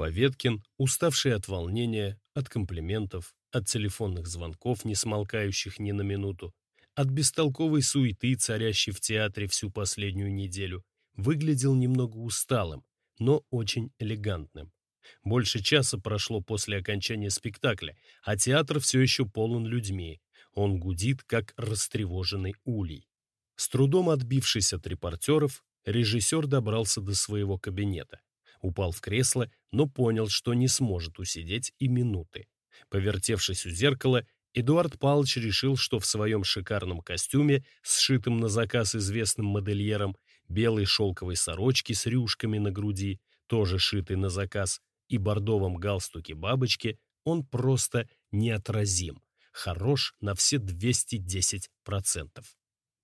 Поветкин, уставший от волнения, от комплиментов, от телефонных звонков, не смолкающих ни на минуту, от бестолковой суеты, царящей в театре всю последнюю неделю, выглядел немного усталым, но очень элегантным. Больше часа прошло после окончания спектакля, а театр все еще полон людьми. Он гудит, как растревоженный улей. С трудом отбившись от репортеров, режиссер добрался до своего кабинета. Упал в кресло, но понял, что не сможет усидеть и минуты. Повертевшись у зеркала, Эдуард Павлович решил, что в своем шикарном костюме, сшитом на заказ известным модельером, белой шелковой сорочке с рюшками на груди, тоже шитой на заказ, и бордовом галстуке бабочки, он просто неотразим, хорош на все 210%.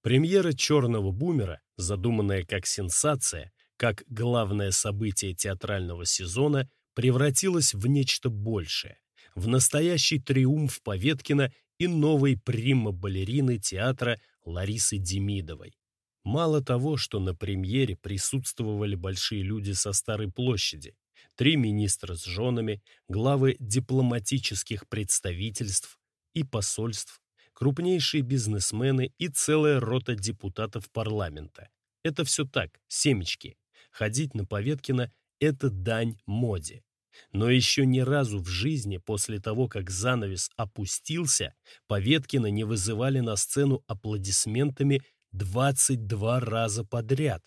Премьера «Черного бумера», задуманная как сенсация, как главное событие театрального сезона, превратилась в нечто большее, в настоящий триумф Поветкина и новой прима-балерины театра Ларисы Демидовой. Мало того, что на премьере присутствовали большие люди со Старой площади, три министра с женами, главы дипломатических представительств и посольств, крупнейшие бизнесмены и целая рота депутатов парламента. Это все так, семечки. Ходить на Поветкина – это дань моде. Но еще ни разу в жизни после того, как занавес опустился, Поветкина не вызывали на сцену аплодисментами 22 раза подряд.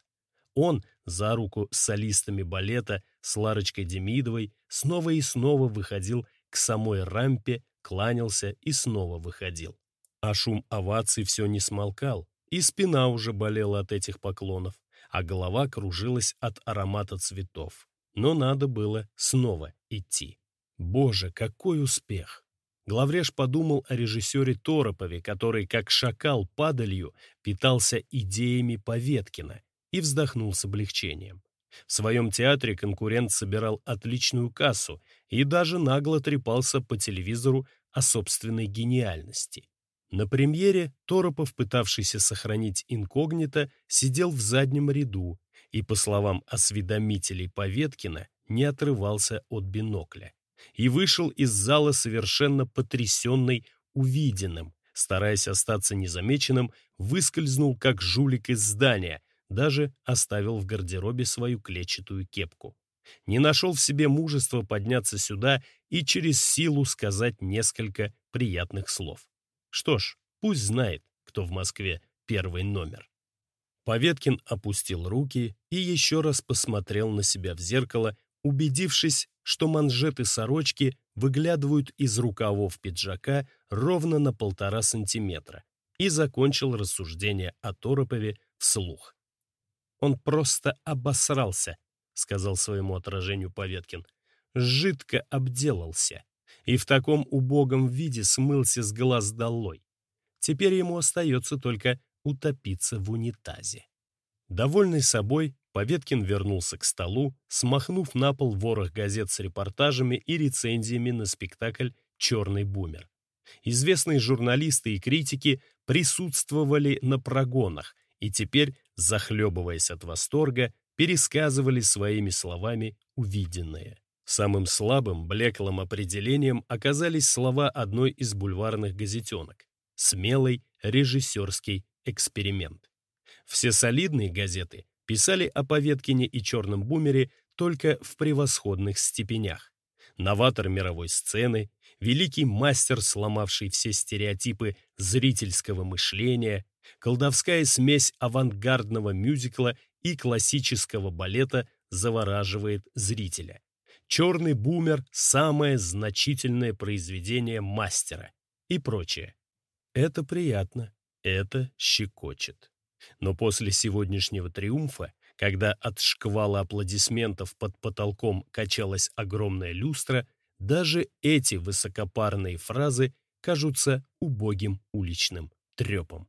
Он за руку с солистами балета, с Ларочкой Демидовой, снова и снова выходил к самой рампе, кланялся и снова выходил. А шум оваций все не смолкал, и спина уже болела от этих поклонов, а голова кружилась от аромата цветов. Но надо было снова идти. Боже, какой успех! Главреж подумал о режиссере Торопове, который, как шакал падалью, питался идеями Поветкина и вздохнул с облегчением. В своем театре конкурент собирал отличную кассу и даже нагло трепался по телевизору о собственной гениальности. На премьере Торопов, пытавшийся сохранить инкогнито, сидел в заднем ряду и, по словам осведомителей Поветкина, не отрывался от бинокля. И вышел из зала совершенно потрясенный увиденным, стараясь остаться незамеченным, выскользнул как жулик из здания, даже оставил в гардеробе свою клетчатую кепку. Не нашел в себе мужества подняться сюда и через силу сказать несколько приятных слов. Что ж, пусть знает, кто в Москве первый номер. Поветкин опустил руки и еще раз посмотрел на себя в зеркало, убедившись, что манжеты сорочки выглядывают из рукавов пиджака ровно на полтора сантиметра, и закончил рассуждение о Торопове вслух. «Он просто обосрался», — сказал своему отражению Поветкин. «Жидко обделался и в таком убогом виде смылся с глаз долой. Теперь ему остается только утопиться в унитазе. Довольный собой, Поветкин вернулся к столу, смахнув на пол ворох газет с репортажами и рецензиями на спектакль «Черный бумер». Известные журналисты и критики присутствовали на прогонах и теперь, захлебываясь от восторга, пересказывали своими словами увиденное. Самым слабым, блеклым определением оказались слова одной из бульварных газетенок «Смелый режиссерский эксперимент». Все солидные газеты писали о Поветкине и Черном бумере только в превосходных степенях. Новатор мировой сцены, великий мастер, сломавший все стереотипы зрительского мышления, колдовская смесь авангардного мюзикла и классического балета завораживает зрителя. «Черный бумер» — самое значительное произведение мастера и прочее. Это приятно, это щекочет. Но после сегодняшнего триумфа, когда от шквала аплодисментов под потолком качалась огромная люстра, даже эти высокопарные фразы кажутся убогим уличным трепом.